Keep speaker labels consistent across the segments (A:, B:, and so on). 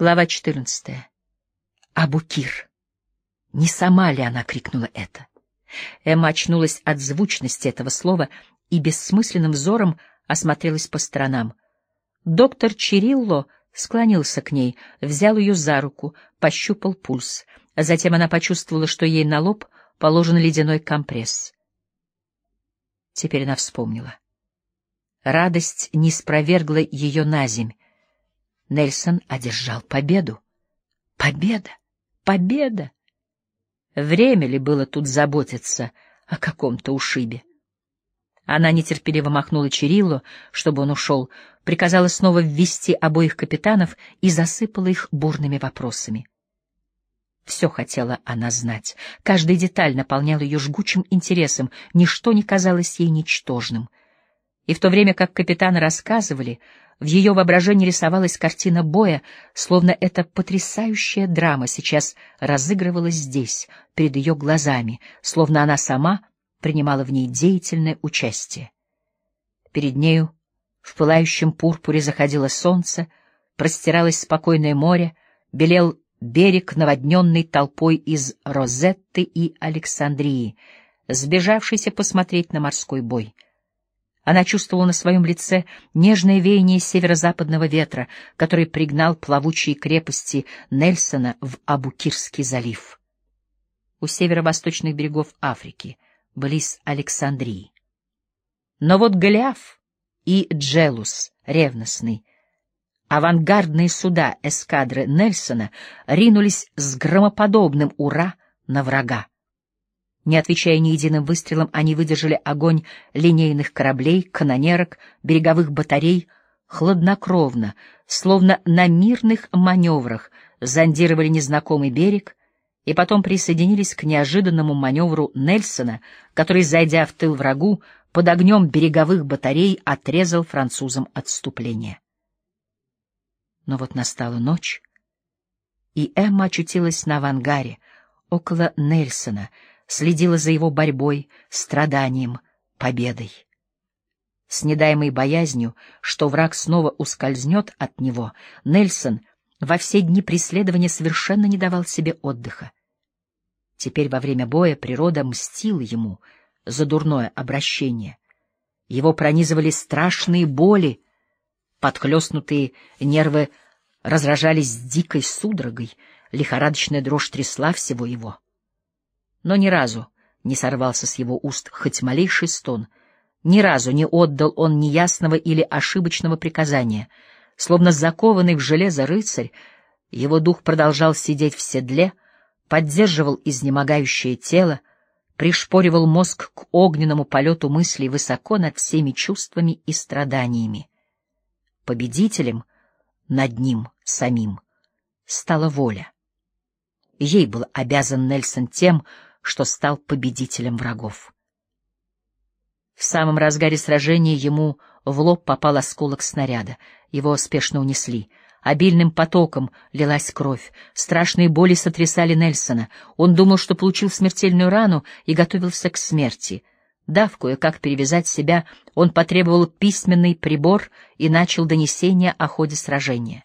A: Глава 14. Абукир. Не сама ли она крикнула это? Эмма очнулась от звучности этого слова и бессмысленным взором осмотрелась по сторонам. Доктор Чирилло склонился к ней, взял ее за руку, пощупал пульс. Затем она почувствовала, что ей на лоб положен ледяной компресс. Теперь она вспомнила. Радость не спровергла ее на земь. Нельсон одержал победу. Победа! Победа! Время ли было тут заботиться о каком-то ушибе? Она нетерпеливо махнула Чириллу, чтобы он ушел, приказала снова ввести обоих капитанов и засыпала их бурными вопросами. Все хотела она знать. Каждая деталь наполняла ее жгучим интересом, ничто не казалось ей ничтожным. И в то время как капитаны рассказывали, в ее воображении рисовалась картина боя, словно эта потрясающая драма сейчас разыгрывалась здесь, перед ее глазами, словно она сама принимала в ней деятельное участие. Перед нею в пылающем пурпуре заходило солнце, простиралось спокойное море, белел берег, наводненный толпой из Розетты и Александрии, сбежавшийся посмотреть на морской бой — она чувствовала на своем лице нежное веяние северо-западного ветра, который пригнал плавучие крепости Нельсона в Абукирский залив. У северо-восточных берегов Африки, близ Александрии. Но вот Голиаф и Джелус, ревностный, авангардные суда эскадры Нельсона ринулись с громоподобным «Ура!» на врага. Не отвечая ни единым выстрелом, они выдержали огонь линейных кораблей, канонерок, береговых батарей, хладнокровно, словно на мирных маневрах, зондировали незнакомый берег и потом присоединились к неожиданному маневру Нельсона, который, зайдя в тыл врагу, под огнем береговых батарей отрезал французам отступление. Но вот настала ночь, и Эмма очутилась на авангаре, около Нельсона — следила за его борьбой, страданием, победой. С недаемой боязнью, что враг снова ускользнет от него, Нельсон во все дни преследования совершенно не давал себе отдыха. Теперь во время боя природа мстила ему за дурное обращение. Его пронизывали страшные боли, подхлестнутые нервы разражались дикой судорогой, лихорадочная дрожь трясла всего его но ни разу не сорвался с его уст хоть малейший стон, ни разу не отдал он неясного или ошибочного приказания. Словно закованный в железо рыцарь, его дух продолжал сидеть в седле, поддерживал изнемогающее тело, пришпоривал мозг к огненному полету мыслей высоко над всеми чувствами и страданиями. Победителем над ним самим стала воля. Ей был обязан Нельсон тем, что стал победителем врагов. В самом разгаре сражения ему в лоб попал осколок снаряда. Его спешно унесли. Обильным потоком лилась кровь. Страшные боли сотрясали Нельсона. Он думал, что получил смертельную рану и готовился к смерти. Дав кое-как перевязать себя, он потребовал письменный прибор и начал донесение о ходе сражения.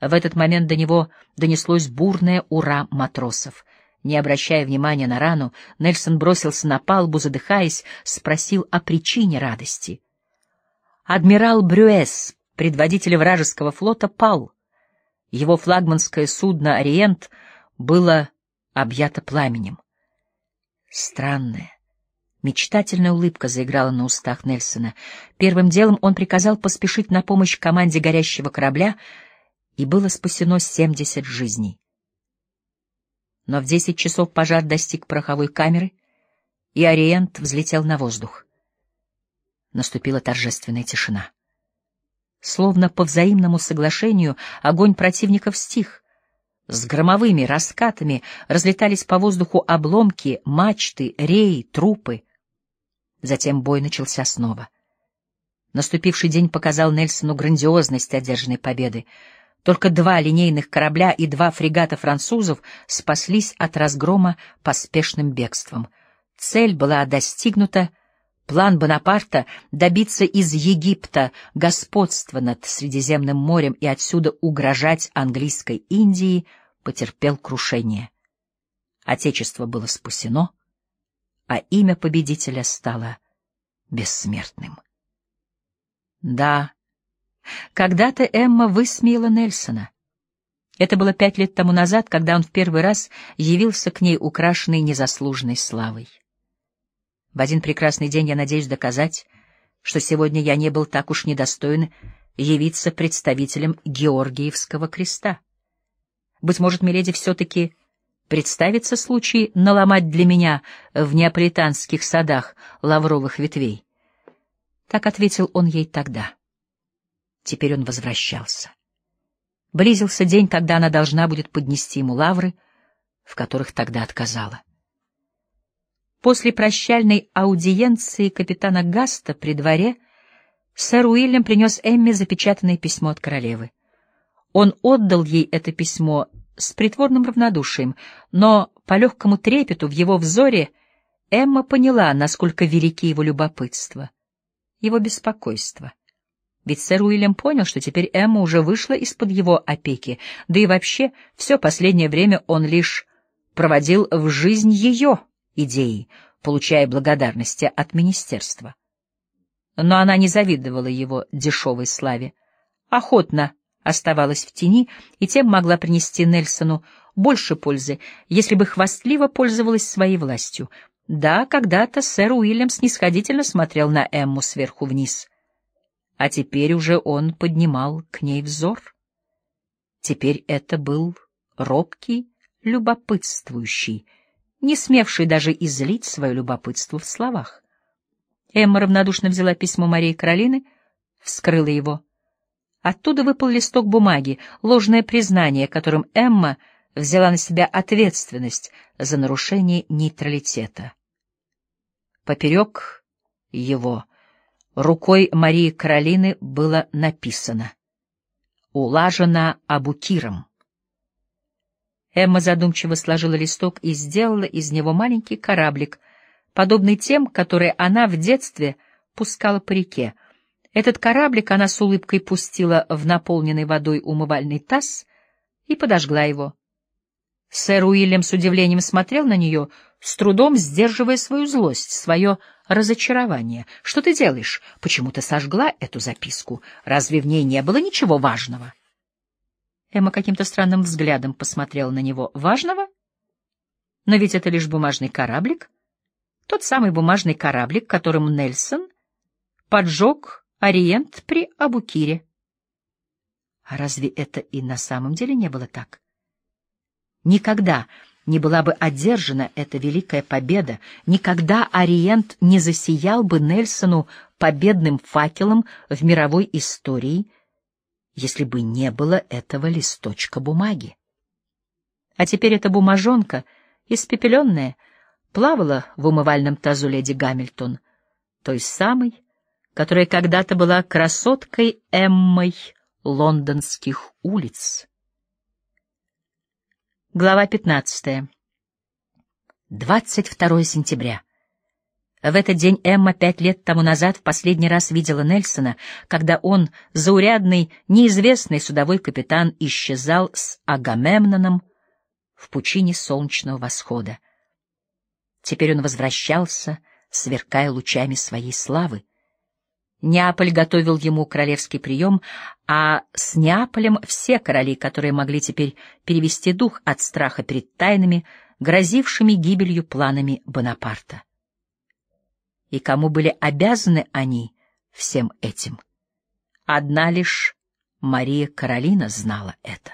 A: В этот момент до него донеслось бурное «Ура!» матросов. Не обращая внимания на рану, Нельсон бросился на палубу, задыхаясь, спросил о причине радости. Адмирал Брюэс, предводитель вражеского флота, пал. Его флагманское судно «Ориент» было объято пламенем. Странная, мечтательная улыбка заиграла на устах Нельсона. Первым делом он приказал поспешить на помощь команде горящего корабля, и было спасено семьдесят жизней но в десять часов пожар достиг пороховой камеры, и Ориент взлетел на воздух. Наступила торжественная тишина. Словно по взаимному соглашению огонь противников стих. С громовыми раскатами разлетались по воздуху обломки, мачты, реи, трупы. Затем бой начался снова. Наступивший день показал Нельсону грандиозность одержанной победы. Только два линейных корабля и два фрегата французов спаслись от разгрома поспешным бегством. Цель была достигнута, План Бонапарта добиться из Египта господства над Средиземным морем и отсюда угрожать английской Индии потерпел крушение. Отечество было спасено, а имя победителя стало бессмертным. Да, когда-то Эмма высмеяла Нельсона. Это было пять лет тому назад, когда он в первый раз явился к ней украшенный незаслуженной славой. В один прекрасный день я надеюсь доказать, что сегодня я не был так уж недостоин явиться представителем Георгиевского креста. Быть может, Миледи все-таки представится случай наломать для меня в неаполитанских садах лавровых ветвей. Так ответил он ей тогда. Теперь он возвращался. Близился день, когда она должна будет поднести ему лавры, в которых тогда отказала. После прощальной аудиенции капитана Гаста при дворе сэр Уильям принес Эмме запечатанное письмо от королевы. Он отдал ей это письмо с притворным равнодушием, но по легкому трепету в его взоре Эмма поняла, насколько велики его любопытство, его беспокойство. Ведь сэр Уильям понял, что теперь Эмма уже вышла из-под его опеки, да и вообще все последнее время он лишь проводил в жизнь ее идеи, получая благодарности от министерства. Но она не завидовала его дешевой славе, охотно оставалась в тени и тем могла принести Нельсону больше пользы, если бы хвастливо пользовалась своей властью. Да, когда-то сэр Уильям снисходительно смотрел на Эмму сверху вниз — а теперь уже он поднимал к ней взор. Теперь это был робкий, любопытствующий, не смевший даже излить свое любопытство в словах. Эмма равнодушно взяла письмо Марии Каролины, вскрыла его. Оттуда выпал листок бумаги, ложное признание, которым Эмма взяла на себя ответственность за нарушение нейтралитета. Поперек его Рукой Марии Каролины было написано «Улажено Абукиром». Эмма задумчиво сложила листок и сделала из него маленький кораблик, подобный тем, которые она в детстве пускала по реке. Этот кораблик она с улыбкой пустила в наполненный водой умывальный таз и подожгла его. Сэр Уильям с удивлением смотрел на нее, с трудом сдерживая свою злость, свое разочарование. «Что ты делаешь? Почему ты сожгла эту записку? Разве в ней не было ничего важного?» Эмма каким-то странным взглядом посмотрела на него. «Важного? Но ведь это лишь бумажный кораблик. Тот самый бумажный кораблик, которым Нельсон поджег Ориент при Абукире». А разве это и на самом деле не было так? Никогда не была бы одержана эта великая победа, никогда Ориент не засиял бы Нельсону победным факелом в мировой истории, если бы не было этого листочка бумаги. А теперь эта бумажонка, испепеленная, плавала в умывальном тазу леди Гамильтон, той самой, которая когда-то была красоткой Эммой лондонских улиц. Глава 15. 22 сентября. В этот день Эмма пять лет тому назад в последний раз видела Нельсона, когда он, заурядный, неизвестный судовой капитан, исчезал с Агамемноном в пучине солнечного восхода. Теперь он возвращался, сверкая лучами своей славы. Неаполь готовил ему королевский прием, а с Неаполем все короли, которые могли теперь перевести дух от страха перед тайнами, грозившими гибелью планами Бонапарта. И кому были обязаны они всем этим? Одна лишь Мария Каролина знала это.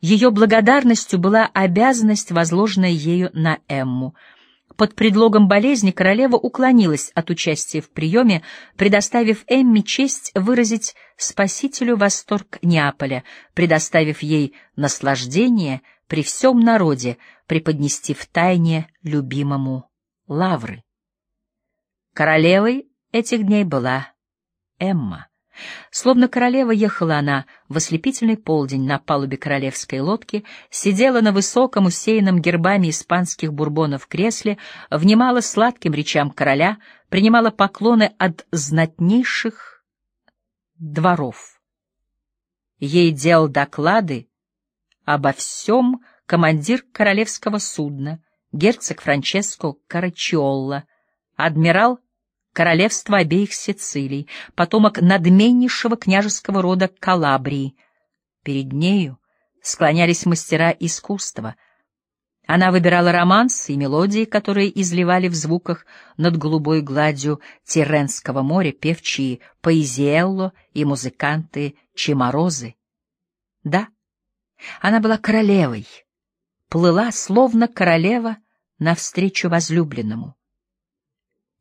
A: Ее благодарностью была обязанность, возложенная ею на Эмму — под предлогом болезни королева уклонилась от участия в приеме, предоставив Эмми честь выразить спасителю восторг Неаполя, предоставив ей наслаждение при всем народе преподнести в тайне любимому лавры. Королевой этих дней была Эмма, Словно королева ехала она в ослепительный полдень на палубе королевской лодки, сидела на высоком, усеянном гербами испанских бурбонов кресле, внимала сладким речам короля, принимала поклоны от знатнейших дворов. Ей делал доклады обо всем командир королевского судна, герцог Франческо Карачиолла, адмирал королевства обеих Сицилий, потомок надменнейшего княжеского рода Калабрии. Перед нею склонялись мастера искусства. Она выбирала романсы и мелодии, которые изливали в звуках над голубой гладью Тиренского моря певчие Поэзиелло и музыканты Чеморозы. Да, она была королевой, плыла, словно королева, навстречу возлюбленному.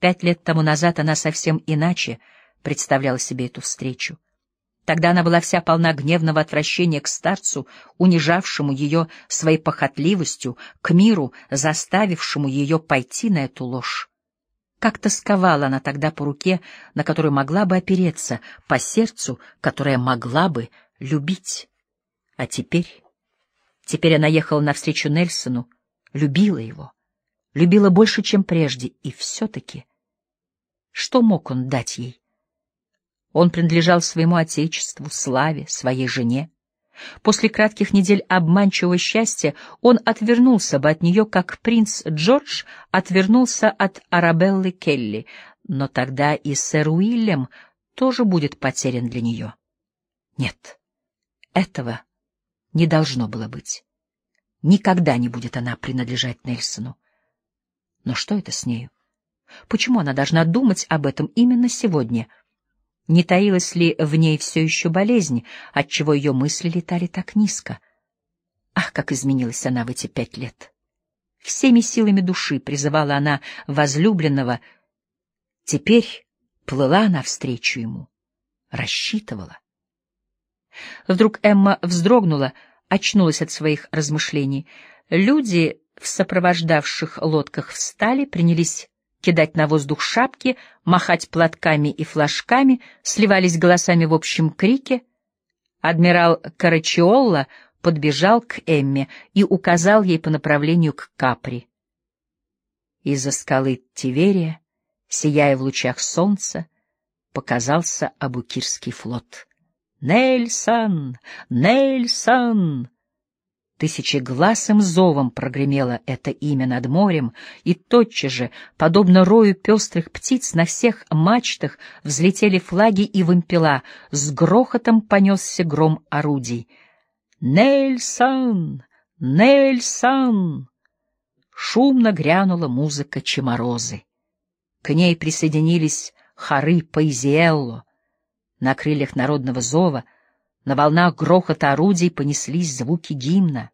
A: Пять лет тому назад она совсем иначе представляла себе эту встречу. Тогда она была вся полна гневного отвращения к старцу, унижавшему ее своей похотливостью, к миру, заставившему ее пойти на эту ложь. Как тосковала она тогда по руке, на которую могла бы опереться, по сердцу, которое могла бы любить. А теперь... Теперь она ехала навстречу Нельсону, любила его любила больше, чем прежде, и все-таки... Что мог он дать ей? Он принадлежал своему отечеству, славе, своей жене. После кратких недель обманчивого счастья он отвернулся бы от нее, как принц Джордж отвернулся от Арабеллы Келли, но тогда и сэр Уильям тоже будет потерян для нее. Нет, этого не должно было быть. Никогда не будет она принадлежать Нельсону. Но что это с нею? Почему она должна думать об этом именно сегодня? Не таилась ли в ней все еще болезнь, отчего ее мысли летали так низко? Ах, как изменилась она в эти пять лет! Всеми силами души призывала она возлюбленного. Теперь плыла навстречу ему, рассчитывала. Вдруг Эмма вздрогнула, очнулась от своих размышлений. Люди в сопровождавших лодках встали, принялись кидать на воздух шапки, махать платками и флажками, сливались голосами в общем крике. Адмирал Карачиолла подбежал к Эмме и указал ей по направлению к Капри. Из-за скалы Тиверия, сияя в лучах солнца, показался Абукирский флот. «Нельсон! Нельсон!» Тысячегласым зовом прогремело это имя над морем, и тотчас же, подобно рою пестрых птиц, на всех мачтах взлетели флаги и вымпела, с грохотом понесся гром орудий. «Нельсон! Нельсон!» Шумно грянула музыка Чеморозы. К ней присоединились хоры Паизиэлло. На крыльях народного зова — на волнах грохота орудий понеслись звуки гимна.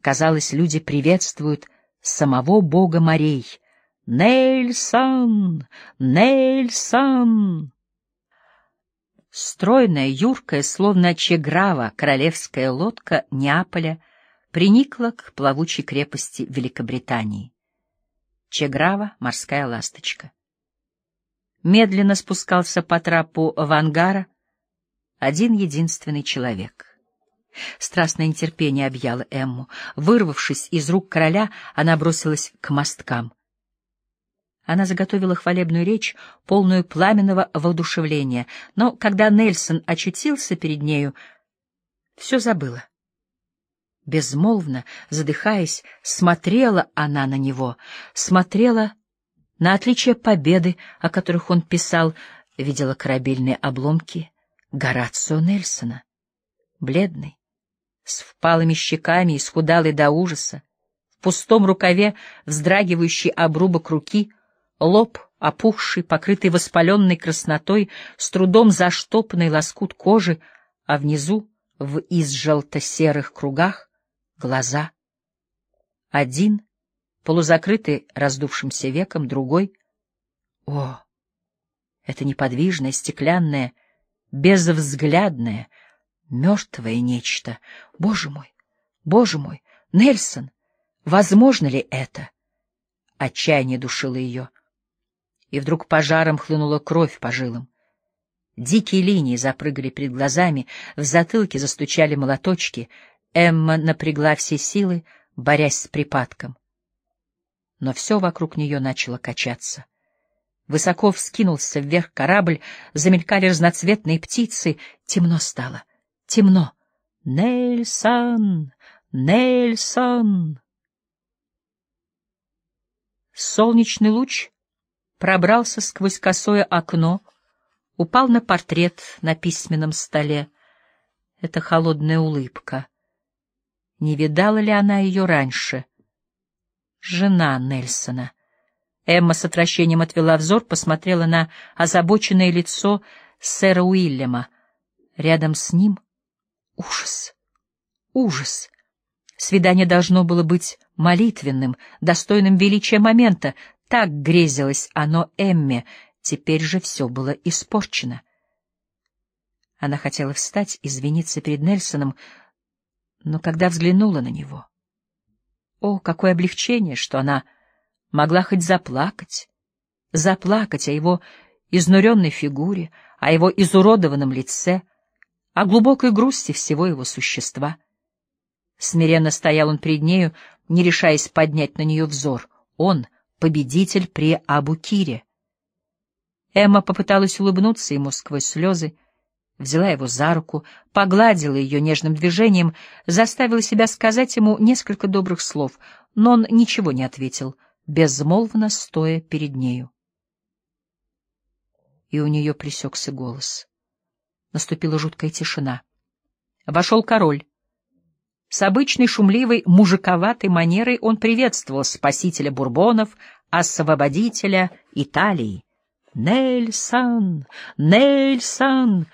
A: Казалось, люди приветствуют самого бога морей. «Нельсон! Нельсон!» Стройная, юркая, словно чеграва, королевская лодка Неаполя приникла к плавучей крепости Великобритании. Чеграва — морская ласточка. Медленно спускался по трапу Вангара — один единственный человек. Страстное нетерпение объяло Эмму. Вырвавшись из рук короля, она бросилась к мосткам. Она заготовила хвалебную речь, полную пламенного воодушевления, но когда Нельсон очутился перед нею, все забыла. Безмолвно, задыхаясь, смотрела она на него, смотрела на отличие победы, о которых он писал, видела корабельные обломки — Горацио Нельсона, бледный, с впалыми щеками, исхудалый до ужаса, в пустом рукаве вздрагивающий обрубок руки, лоб опухший, покрытый воспаленной краснотой, с трудом заштопанный лоскут кожи, а внизу, в изжелто-серых кругах, глаза. Один, полузакрытый раздувшимся веком, другой. О, это неподвижное, стеклянное, безвзглядное, мертвое нечто. Боже мой, боже мой, Нельсон, возможно ли это? Отчаяние душило ее. И вдруг пожаром хлынула кровь по жилам. Дикие линии запрыгали перед глазами, в затылке застучали молоточки. Эмма напрягла все силы, борясь с припадком. Но все вокруг нее начало качаться. Высоко вскинулся вверх корабль, замелькали разноцветные птицы. Темно стало. Темно. Нельсон! Нельсон! Солнечный луч пробрался сквозь косое окно, упал на портрет на письменном столе. Это холодная улыбка. Не видала ли она ее раньше? Жена Нельсона. Эмма с отвращением отвела взор, посмотрела на озабоченное лицо сэра Уильяма. Рядом с ним ужас, ужас. Свидание должно было быть молитвенным, достойным величия момента. Так грезилось оно Эмме, теперь же все было испорчено. Она хотела встать, извиниться перед Нельсоном, но когда взглянула на него... О, какое облегчение, что она могла хоть заплакать, заплакать о его изнуренной фигуре, о его изуродованном лице, о глубокой грусти всего его существа. Смиренно стоял он перед нею, не решаясь поднять на нее взор. Он — победитель при Абукире. Эмма попыталась улыбнуться ему сквозь слезы, взяла его за руку, погладила ее нежным движением, заставила себя сказать ему несколько добрых слов, но он ничего не ответил, безмолвно стоя перед нею. И у нее пресекся голос. Наступила жуткая тишина. Вошел король. С обычной шумливой, мужиковатой манерой он приветствовал спасителя бурбонов, освободителя Италии. «Нельсон! Нельсон!»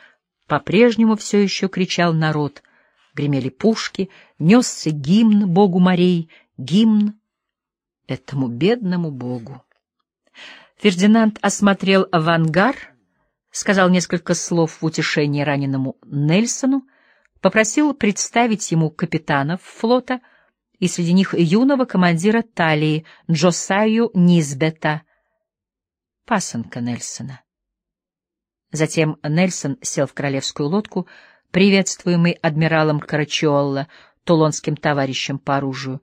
A: По-прежнему все еще кричал народ. Гремели пушки, несся гимн богу морей, гимн этому бедному богу. Фердинанд осмотрел авангар, сказал несколько слов в утешение раненому Нельсону, попросил представить ему капитанов флота и среди них юного командира Талии Джосаю Низбета, пасынка Нельсона. Затем Нельсон сел в королевскую лодку, приветствуемый адмиралом Карачиолла, тулонским товарищем по оружию.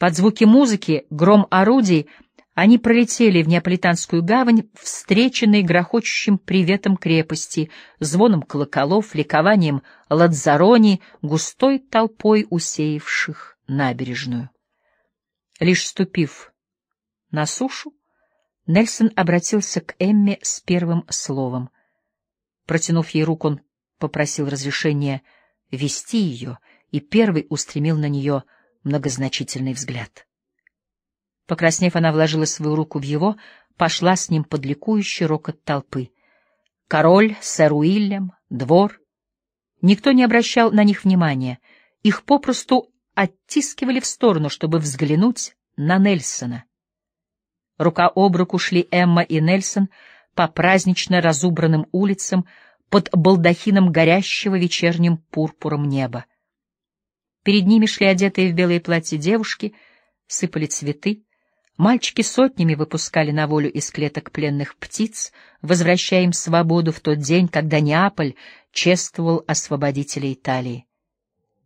A: Под звуки музыки, гром орудий, они пролетели в Неаполитанскую гавань, встреченные грохочущим приветом крепости, звоном колоколов, ликованием ладзарони, густой толпой усеявших набережную. Лишь ступив на сушу, Нельсон обратился к Эмме с первым словом. Протянув ей руку, он попросил разрешения вести ее, и первый устремил на нее многозначительный взгляд. Покраснев, она вложила свою руку в его, пошла с ним под ликующий рокот толпы. Король, сэр Уильям, двор. Никто не обращал на них внимания. Их попросту оттискивали в сторону, чтобы взглянуть на Нельсона. Рука об руку шли Эмма и Нельсон по празднично разубранным улицам под балдахином горящего вечерним пурпуром неба. Перед ними шли одетые в белые платья девушки, сыпали цветы. Мальчики сотнями выпускали на волю из клеток пленных птиц, возвращая им свободу в тот день, когда Неаполь чествовал освободителя Италии.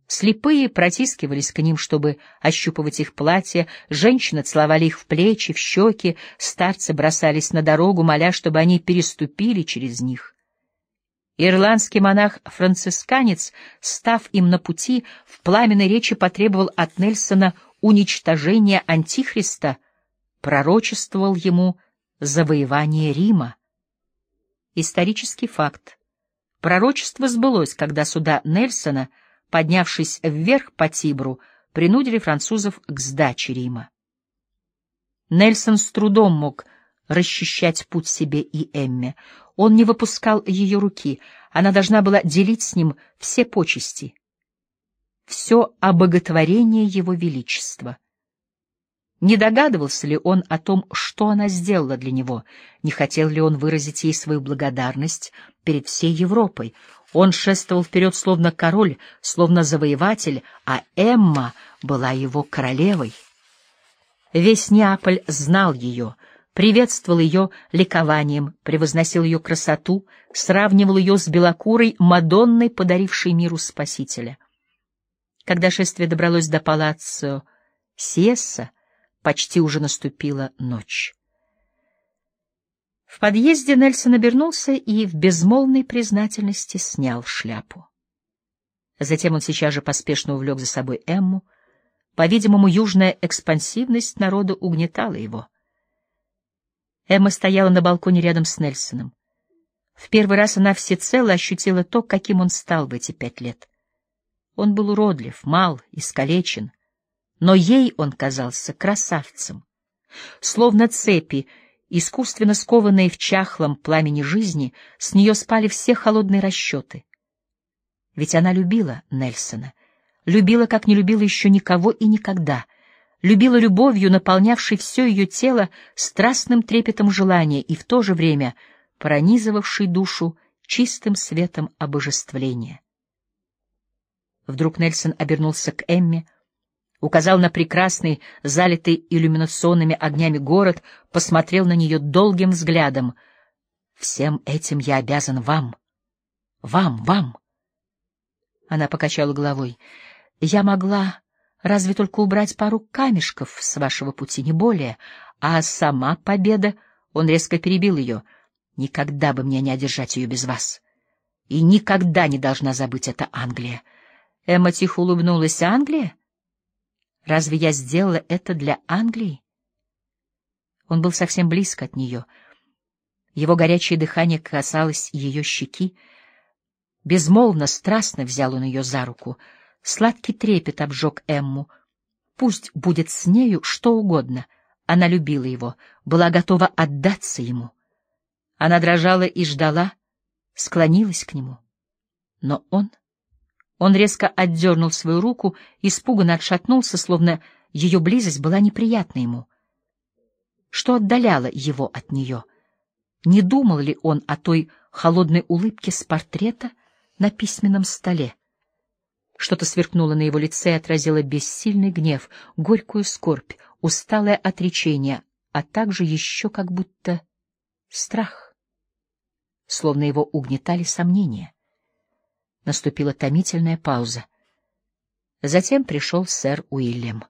A: Слепые протискивались к ним, чтобы ощупывать их платья, женщины целовали их в плечи, в щеки, старцы бросались на дорогу, моля, чтобы они переступили через них. Ирландский монах-францисканец, став им на пути, в пламенной речи потребовал от Нельсона уничтожения Антихриста, пророчествовал ему завоевание Рима. Исторический факт. Пророчество сбылось, когда суда Нельсона — поднявшись вверх по Тибру, принудили французов к сдаче Рима. Нельсон с трудом мог расчищать путь себе и Эмме. Он не выпускал ее руки, она должна была делить с ним все почести, все обоготворение его величества. Не догадывался ли он о том, что она сделала для него? Не хотел ли он выразить ей свою благодарность перед всей Европой? Он шествовал вперед, словно король, словно завоеватель, а Эмма была его королевой. Весь Неаполь знал ее, приветствовал ее ликованием, превозносил ее красоту, сравнивал ее с белокурой Мадонной, подарившей миру Спасителя. Когда шествие добралось до палаццо Сиесса, почти уже наступила ночь. В подъезде Нельсон обернулся и в безмолвной признательности снял шляпу. Затем он сейчас же поспешно увлек за собой Эмму. По-видимому, южная экспансивность народа угнетала его. Эмма стояла на балконе рядом с Нельсоном. В первый раз она всецело ощутила то, каким он стал в эти пять лет. Он был уродлив, мал, искалечен, но ей он казался красавцем. Словно цепи, искусственно скованные в чахлом пламени жизни, с нее спали все холодные расчеты. Ведь она любила Нельсона, любила, как не любила еще никого и никогда, любила любовью, наполнявшей все ее тело страстным трепетом желания и в то же время пронизывавшей душу чистым светом обожествления. Вдруг Нельсон обернулся к Эмме, указал на прекрасный, залитый иллюминационными огнями город, посмотрел на нее долгим взглядом. «Всем этим я обязан вам. Вам, вам!» Она покачала головой. «Я могла разве только убрать пару камешков с вашего пути, не более. А сама победа...» Он резко перебил ее. «Никогда бы мне не одержать ее без вас. И никогда не должна забыть это Англия». Эмма тихо улыбнулась. «Англия? Разве я сделала это для Англии?» Он был совсем близко от нее. Его горячее дыхание касалось ее щеки. Безмолвно, страстно взял он ее за руку. Сладкий трепет обжег Эмму. Пусть будет с нею что угодно. Она любила его, была готова отдаться ему. Она дрожала и ждала, склонилась к нему. Но он... Он резко отдернул свою руку, испуганно отшатнулся, словно ее близость была неприятна ему. Что отдаляло его от нее? Не думал ли он о той холодной улыбке с портрета на письменном столе? Что-то сверкнуло на его лице и отразило бессильный гнев, горькую скорбь, усталое отречение, а также еще как будто страх, словно его угнетали сомнения. Наступила томительная пауза. Затем пришел сэр Уильям.